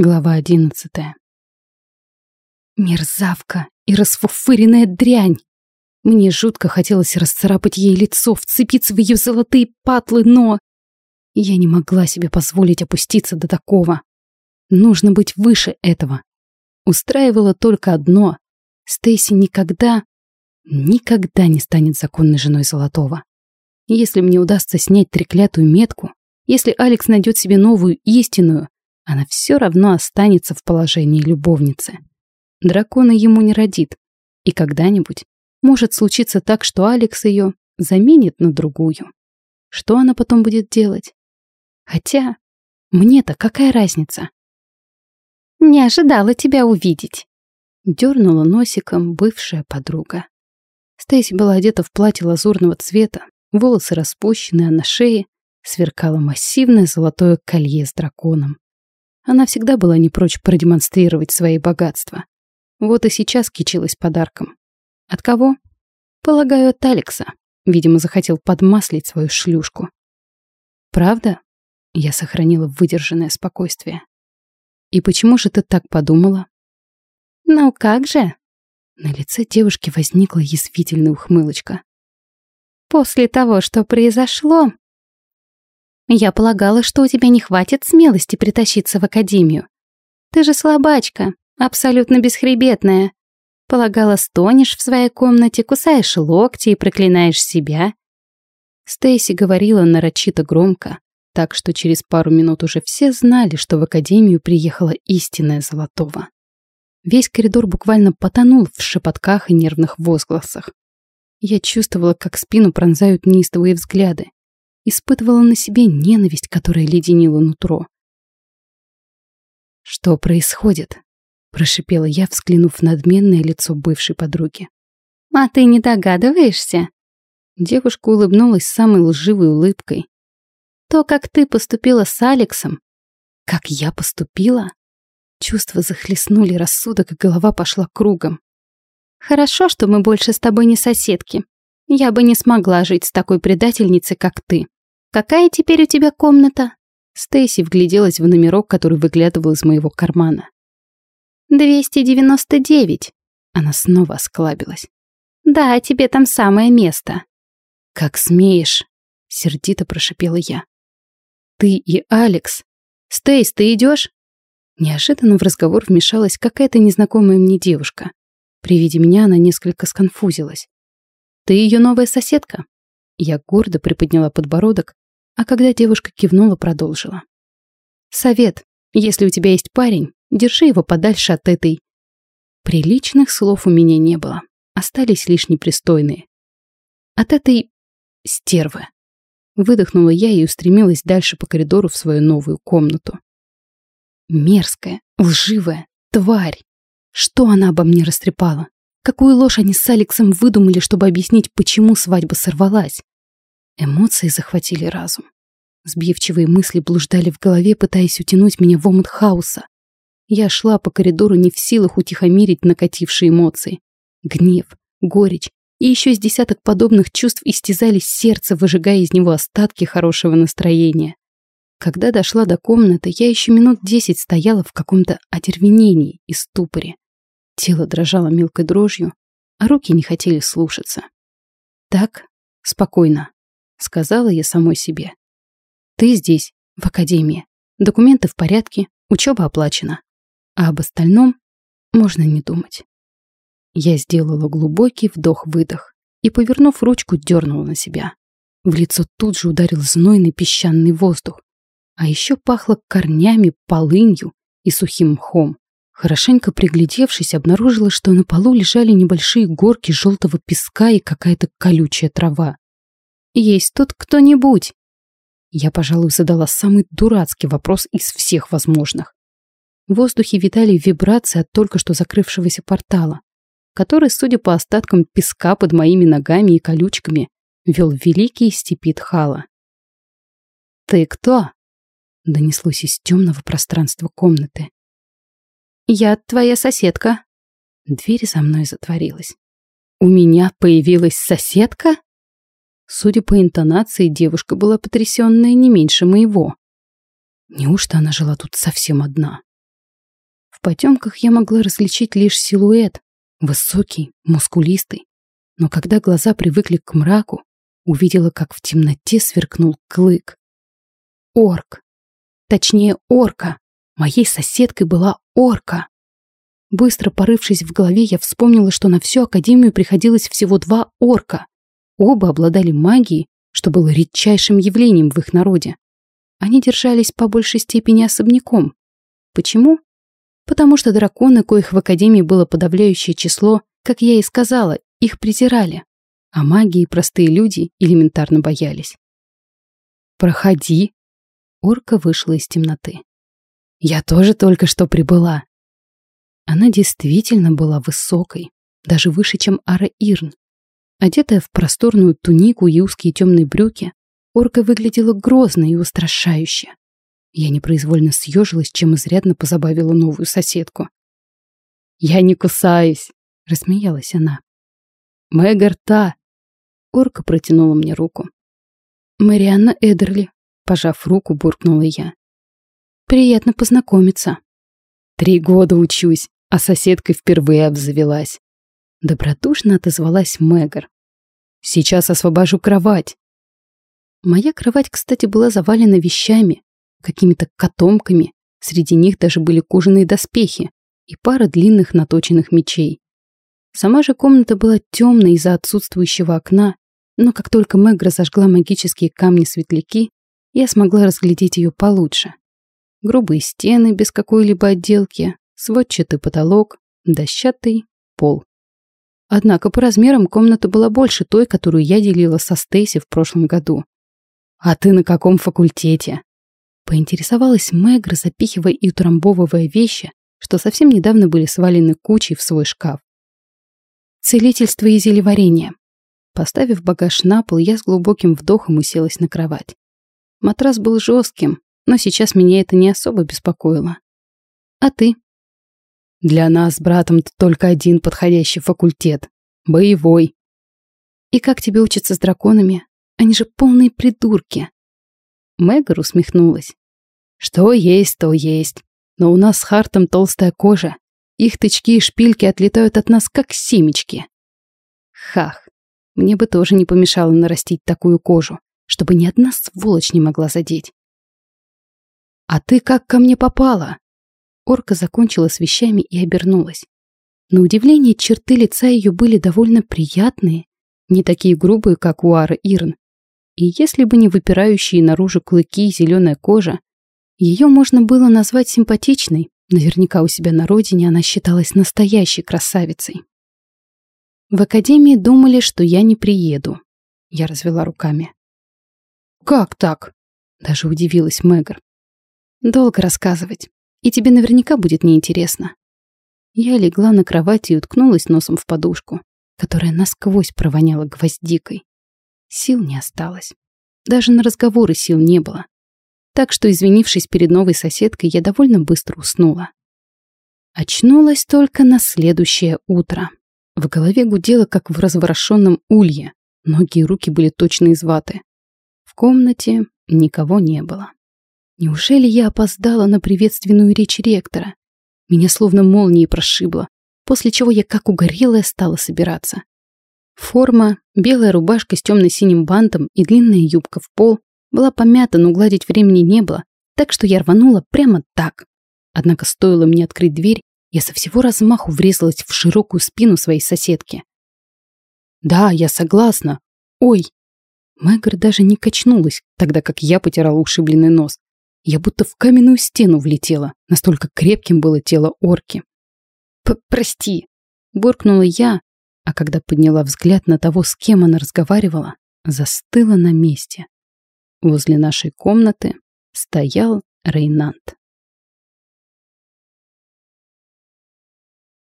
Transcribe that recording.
Глава одиннадцатая. Мерзавка и расфуфыренная дрянь. Мне жутко хотелось расцарапать ей лицо, вцепиться в ее золотые патлы, но... Я не могла себе позволить опуститься до такого. Нужно быть выше этого. Устраивало только одно. Стейси никогда, никогда не станет законной женой Золотого. Если мне удастся снять треклятую метку, если Алекс найдет себе новую истинную, она все равно останется в положении любовницы. Дракона ему не родит, и когда-нибудь может случиться так, что Алекс ее заменит на другую. Что она потом будет делать? Хотя, мне-то какая разница? «Не ожидала тебя увидеть», — дернула носиком бывшая подруга. Стейси была одета в платье лазурного цвета, волосы распущены, а на шее сверкало массивное золотое колье с драконом. Она всегда была не прочь продемонстрировать свои богатства. Вот и сейчас кичилась подарком. От кого? Полагаю, от Алекса. Видимо, захотел подмаслить свою шлюшку. Правда? Я сохранила выдержанное спокойствие. И почему же ты так подумала? Ну как же? На лице девушки возникла язвительная ухмылочка. После того, что произошло, я полагала, что у тебя не хватит смелости притащиться в академию. Ты же слабачка, абсолютно бесхребетная. Полагала, стонешь в своей комнате, кусаешь локти и проклинаешь себя. Стейси говорила нарочито громко, так что через пару минут уже все знали, что в академию приехала истинная Золотова. Весь коридор буквально потонул в шепотках и нервных возгласах. Я чувствовала, как спину пронзают неистовые взгляды испытывала на себе ненависть, которая леденила нутро. «Что происходит?» — прошипела я, взглянув в надменное лицо бывшей подруги. «А ты не догадываешься?» Девушка улыбнулась самой лживой улыбкой. «То, как ты поступила с Алексом...» «Как я поступила?» Чувства захлестнули рассудок, и голова пошла кругом. «Хорошо, что мы больше с тобой не соседки. Я бы не смогла жить с такой предательницей, как ты. Какая теперь у тебя комната? Стейси вгляделась в номерок, который выглядывал из моего кармана. «299». Она снова осклабилась. «Да, тебе там самое место». «Как смеешь», — сердито прошипела я. «Ты и Алекс. Стейс, ты идешь? Неожиданно в разговор вмешалась какая-то незнакомая мне девушка. При виде меня она несколько сконфузилась. «Ты ее новая соседка?» Я гордо приподняла подбородок, а когда девушка кивнула, продолжила. «Совет. Если у тебя есть парень, держи его подальше от этой...» Приличных слов у меня не было. Остались лишь непристойные. От этой... стервы. Выдохнула я и устремилась дальше по коридору в свою новую комнату. Мерзкая, лживая, тварь. Что она обо мне растрепала? Какую ложь они с Алексом выдумали, чтобы объяснить, почему свадьба сорвалась? Эмоции захватили разум. Сбивчивые мысли блуждали в голове, пытаясь утянуть меня в омут хаоса. Я шла по коридору не в силах утихомирить накатившие эмоции. Гнев, горечь и еще с десяток подобных чувств истязали сердце, выжигая из него остатки хорошего настроения. Когда дошла до комнаты, я еще минут десять стояла в каком-то отервенении и ступоре. Тело дрожало мелкой дрожью, а руки не хотели слушаться. Так, спокойно, сказала я самой себе. Ты здесь, в академии. Документы в порядке, учеба оплачена. А об остальном можно не думать. Я сделала глубокий вдох-выдох и, повернув ручку, дернула на себя. В лицо тут же ударил знойный песчаный воздух. А еще пахло корнями, полынью и сухим мхом. Хорошенько приглядевшись, обнаружила, что на полу лежали небольшие горки желтого песка и какая-то колючая трава. Есть тут кто-нибудь?» Я, пожалуй, задала самый дурацкий вопрос из всех возможных. В воздухе витали вибрации от только что закрывшегося портала, который, судя по остаткам песка под моими ногами и колючками, вел великий степи Тхала. «Ты кто?» — донеслось из темного пространства комнаты. «Я твоя соседка». Дверь за мной затворилась. «У меня появилась соседка?» Судя по интонации, девушка была потрясенная не меньше моего. Неужто она жила тут совсем одна? потемках я могла различить лишь силуэт, высокий, мускулистый. Но когда глаза привыкли к мраку, увидела, как в темноте сверкнул клык. Орк. Точнее, орка. Моей соседкой была орка. Быстро порывшись в голове, я вспомнила, что на всю Академию приходилось всего два орка. Оба обладали магией, что было редчайшим явлением в их народе. Они держались по большей степени особняком. Почему? Потому что драконы, коих в Академии было подавляющее число, как я и сказала, их презирали. А магии простые люди элементарно боялись. «Проходи!» Орка вышла из темноты. «Я тоже только что прибыла!» Она действительно была высокой, даже выше, чем Ара Ирн. Одетая в просторную тунику и узкие темные брюки, орка выглядела грозно и устрашающе. Я непроизвольно съежилась, чем изрядно позабавила новую соседку. «Я не кусаюсь!» — рассмеялась она. «Мэгар та!» Орка протянула мне руку. «Марианна Эдерли», — пожав руку, буркнула я. «Приятно познакомиться». «Три года учусь, а соседкой впервые обзавелась». Добродушно отозвалась Мэгар. «Сейчас освобожу кровать». Моя кровать, кстати, была завалена вещами, какими-то котомками, среди них даже были кожаные доспехи и пара длинных наточенных мечей. Сама же комната была темной из-за отсутствующего окна, но как только Мэг разожгла магические камни-светляки, я смогла разглядеть ее получше. Грубые стены без какой-либо отделки, сводчатый потолок, дощатый пол. Однако по размерам комната была больше той, которую я делила со Стейси в прошлом году. «А ты на каком факультете?» Поинтересовалась Мэгр, запихивая и утрамбовывая вещи, что совсем недавно были свалены кучей в свой шкаф. Целительство и зелеварение. Поставив багаж на пол, я с глубоким вдохом уселась на кровать. Матрас был жестким, но сейчас меня это не особо беспокоило. А ты? Для нас с братом только один подходящий факультет. Боевой. И как тебе учатся с драконами? Они же полные придурки. Мэгар усмехнулась. Что есть, то есть. Но у нас с Хартом толстая кожа. Их тычки и шпильки отлетают от нас, как семечки. Хах. Мне бы тоже не помешало нарастить такую кожу, чтобы ни одна сволочь не могла задеть. «А ты как ко мне попала?» Орка закончила с вещами и обернулась. На удивление, черты лица ее были довольно приятные, не такие грубые, как у Ары Ирн, и если бы не выпирающие наружу клыки и зеленая кожа, ее можно было назвать симпатичной. Наверняка у себя на родине она считалась настоящей красавицей. В академии думали, что я не приеду. Я развела руками. «Как так?» Даже удивилась Мэгр. «Долго рассказывать. И тебе наверняка будет неинтересно». Я легла на кровати и уткнулась носом в подушку, которая насквозь провоняла гвоздикой. Сил не осталось. Даже на разговоры сил не было. Так что, извинившись перед новой соседкой, я довольно быстро уснула. Очнулась только на следующее утро. В голове гудело, как в разворошенном улье. Ноги и руки были точно из ваты. В комнате никого не было. Неужели я опоздала на приветственную речь ректора? Меня словно молнией прошибло, после чего я как угорелая стала собираться. Форма, белая рубашка с темно-синим бантом и длинная юбка в пол была помята, но гладить времени не было, так что я рванула прямо так. Однако стоило мне открыть дверь, я со всего размаху врезалась в широкую спину своей соседки. «Да, я согласна. Ой!» Мэгр даже не качнулась, тогда как я потирала ушибленный нос. Я будто в каменную стену влетела, настолько крепким было тело орки. «Прости!» – буркнула я, а когда подняла взгляд на того, с кем она разговаривала, застыла на месте. Возле нашей комнаты стоял Рейнант.